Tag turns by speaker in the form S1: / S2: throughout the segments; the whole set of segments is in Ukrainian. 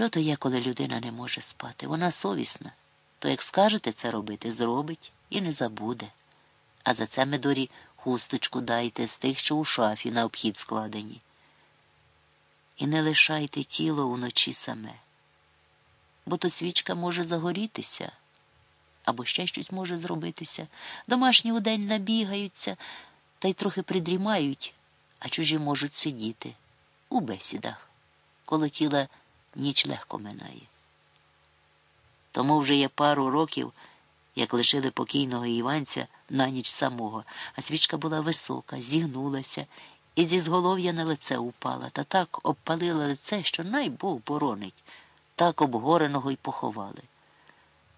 S1: Що то є, коли людина не може спати? Вона совісна. То як скажете це робити, зробить і не забуде. А за це Медорі хусточку дайте з тих, що у шафі на обхід складені. І не лишайте тіло уночі саме, бо то свічка може загорітися, або ще щось може зробитися. Домашні удень набігаються та й трохи придрімають, а чужі можуть сидіти у бесідах, коло тіла ніч легко минає. Тому вже є пару років, як лишили покійного Іванця на ніч самого, а свічка була висока, зігнулася і зі зголов'я на лице упала, та так обпалила лице, що най Бог боронить, так обгореного й поховали.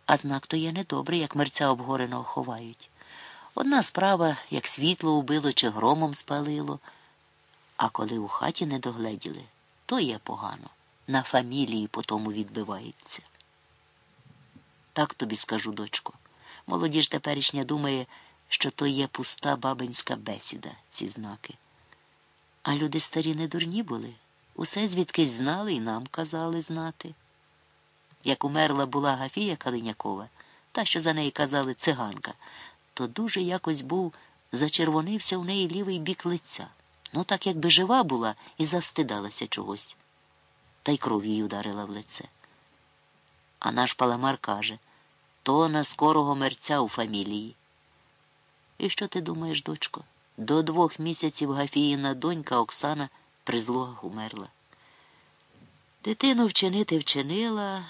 S1: А знак то є недобрий, як мерця обгореного ховають. Одна справа, як світло убило чи громом спалило, а коли у хаті не догледіли, то є погано. На фамілії по тому відбивається. Так тобі скажу, дочко. Молодіж теперішня думає, що то є пуста бабинська бесіда, ці знаки. А люди старі не дурні були, усе звідкись знали і нам казали знати. Як умерла була Гафія Калинякова, та, що за неї казали циганка, то дуже якось був зачервонився в неї лівий бік лиця. Ну так якби жива була і завстидалася чогось, та й кров їй ударила в лице. А наш паламар каже то на скорого мерця у фамілії. І що ти думаєш, дочко? До двох місяців Гафіїна донька Оксана при злогах умерла. Дитину вчинити вчинила,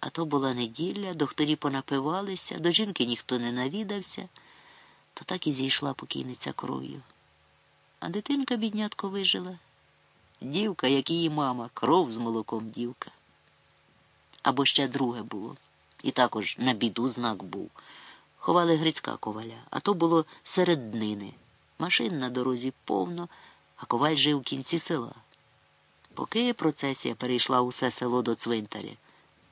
S1: а то була неділя, докторі понапивалися, до жінки ніхто не навідався, то так і зійшла покійниця кров'ю. А дитинка, біднятко, вижила. Дівка, як її мама, кров з молоком дівка. Або ще друге було. І також на біду знак був. Ховали Грицька коваля, а то було серед днини. Машин на дорозі повно, а коваль жив в кінці села. Поки процесія перейшла усе село до цвинтаря,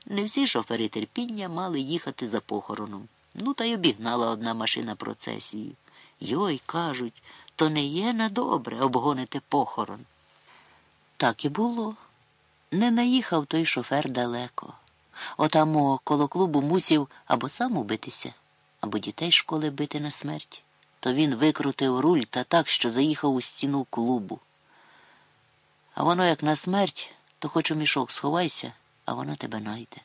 S1: не всі шофери терпіння мали їхати за похороном. Ну, та й обігнала одна машина процесію. Йой, кажуть, то не є на добре обгонити похорон. Так і було. Не наїхав той шофер далеко. Отамо коло клубу мусів або сам убитися, або дітей школи бити на смерть. То він викрутив руль та так, що заїхав у стіну клубу. А воно, як на смерть, то хоч у мішок сховайся, а воно тебе найде.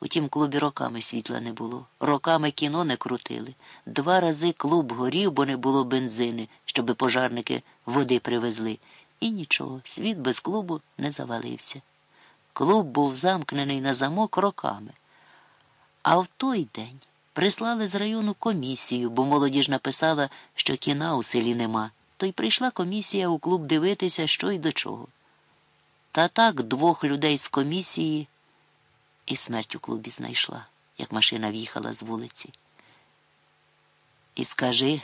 S1: У тім клубі роками світла не було, роками кіно не крутили. Два рази клуб горів, бо не було бензини, щоби пожарники води привезли. І нічого, світ без клубу не завалився. Клуб був замкнений на замок роками. А в той день прислали з району комісію, бо молодіж написала, що кіна у селі нема. То й прийшла комісія у клуб дивитися, що й до чого. Та так двох людей з комісії і смерть у клубі знайшла, як машина в'їхала з вулиці. І скажи,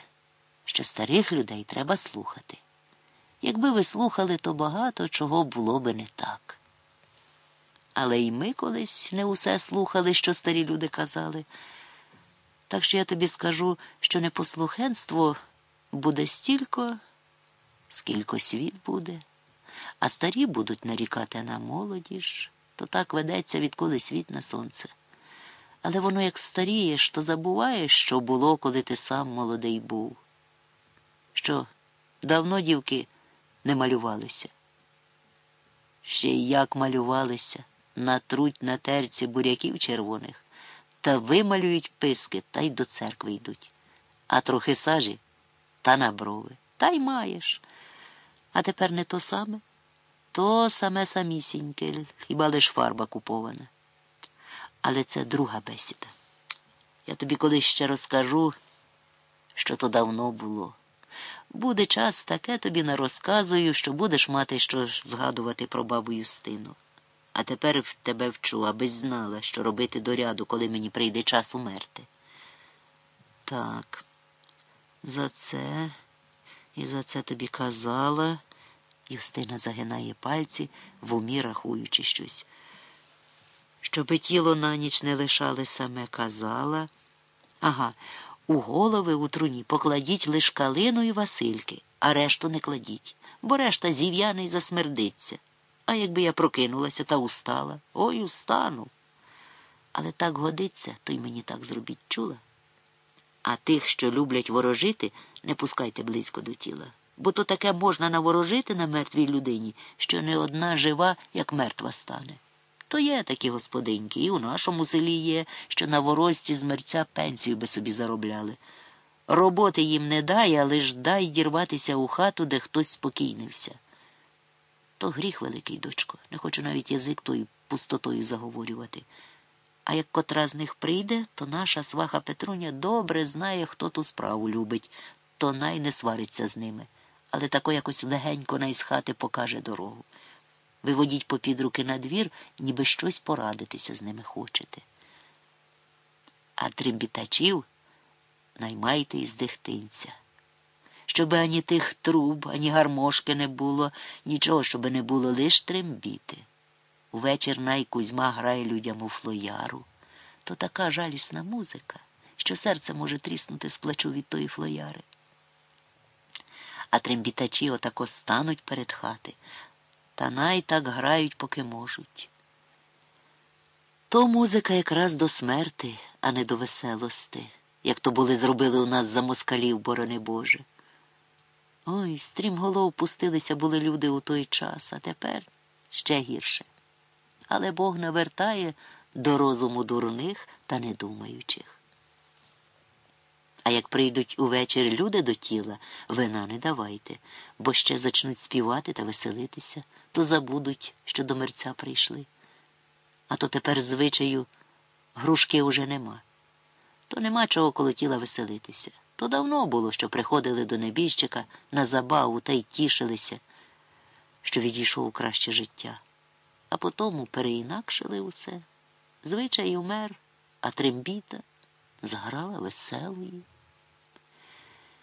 S1: що старих людей треба слухати. Якби ви слухали, то багато чого було би не так. Але й ми колись не усе слухали, що старі люди казали. Так що я тобі скажу, що непослухенство буде стільки, скільки світ буде, а старі будуть нарікати на молодіж, то так ведеться, відколи світ на сонце. Але воно як старієш, то забуваєш, що було, коли ти сам молодий був. Що давно дівки не малювалися. Ще як малювалися, натруть на терці буряків червоних, та вималюють писки та й до церкви йдуть. А трохи сажі та на брови. Та й маєш. А тепер не то саме, то саме самісіньке, хіба лиш фарба купована. Але це друга бесіда. Я тобі колись ще розкажу, що то давно було. Буде час, таке тобі не розказую, що будеш мати що згадувати про бабу Юстину. А тепер тебе вчу, абись знала, що робити до ряду, коли мені прийде час умерти. Так, за це і за це тобі казала. Юстина загинає пальці, в умі рахуючи щось. Щоби тіло на ніч не лишали саме казала. Ага, у голови у труні покладіть лиш калину і Васильки, а решту не кладіть, бо решта зів'яне й засмердиться. А якби я прокинулася та устала, ой, устану. Але так годиться, то й мені так зробіть чула. А тих, що люблять ворожити, не пускайте близько до тіла. Бо то таке можна наворожити на мертвій людині, що не одна жива, як мертва стане. То є такі господиньки, і у нашому селі є, що на ворожці з мерця пенсію би собі заробляли. Роботи їм не дай, але ж дай дірватися у хату, де хтось спокійнився. То гріх великий, дочко, не хочу навіть язик тою пустотою заговорювати. А як котра з них прийде, то наша сваха Петруня добре знає, хто ту справу любить, то най не свариться з ними, але тако якось легенько най з хати покаже дорогу. Виводіть попід руки на двір, ніби щось порадитися з ними хочете. А трембітачів наймайте із дихтинця. Щоби ані тих труб, ані гармошки не було, нічого, щоби не було, лиш трембіти. Увечір най Кузьма грає людям у флояру. То така жалісна музика, що серце може тріснути з плачу від тої флояри. А трембітачі отако стануть перед хати, та най так грають, поки можуть. То музика якраз до смерти, а не до веселости, як то були зробили у нас за москалів, борони Боже. Ой, стрімголов пустилися були люди у той час, а тепер ще гірше. Але Бог навертає до розуму дурних та недумаючих. А як прийдуть увечері люди до тіла, вина не давайте, бо ще зачнуть співати та веселитися, то забудуть, що до мерця прийшли. А то тепер звичаю грушки уже нема. То нема чого коло тіла веселитися. То давно було, що приходили до небіжчика на забаву та й тішилися, що відійшов у краще життя. А потому переінакшили усе. Звичай умер, а трембіта зграла веселою.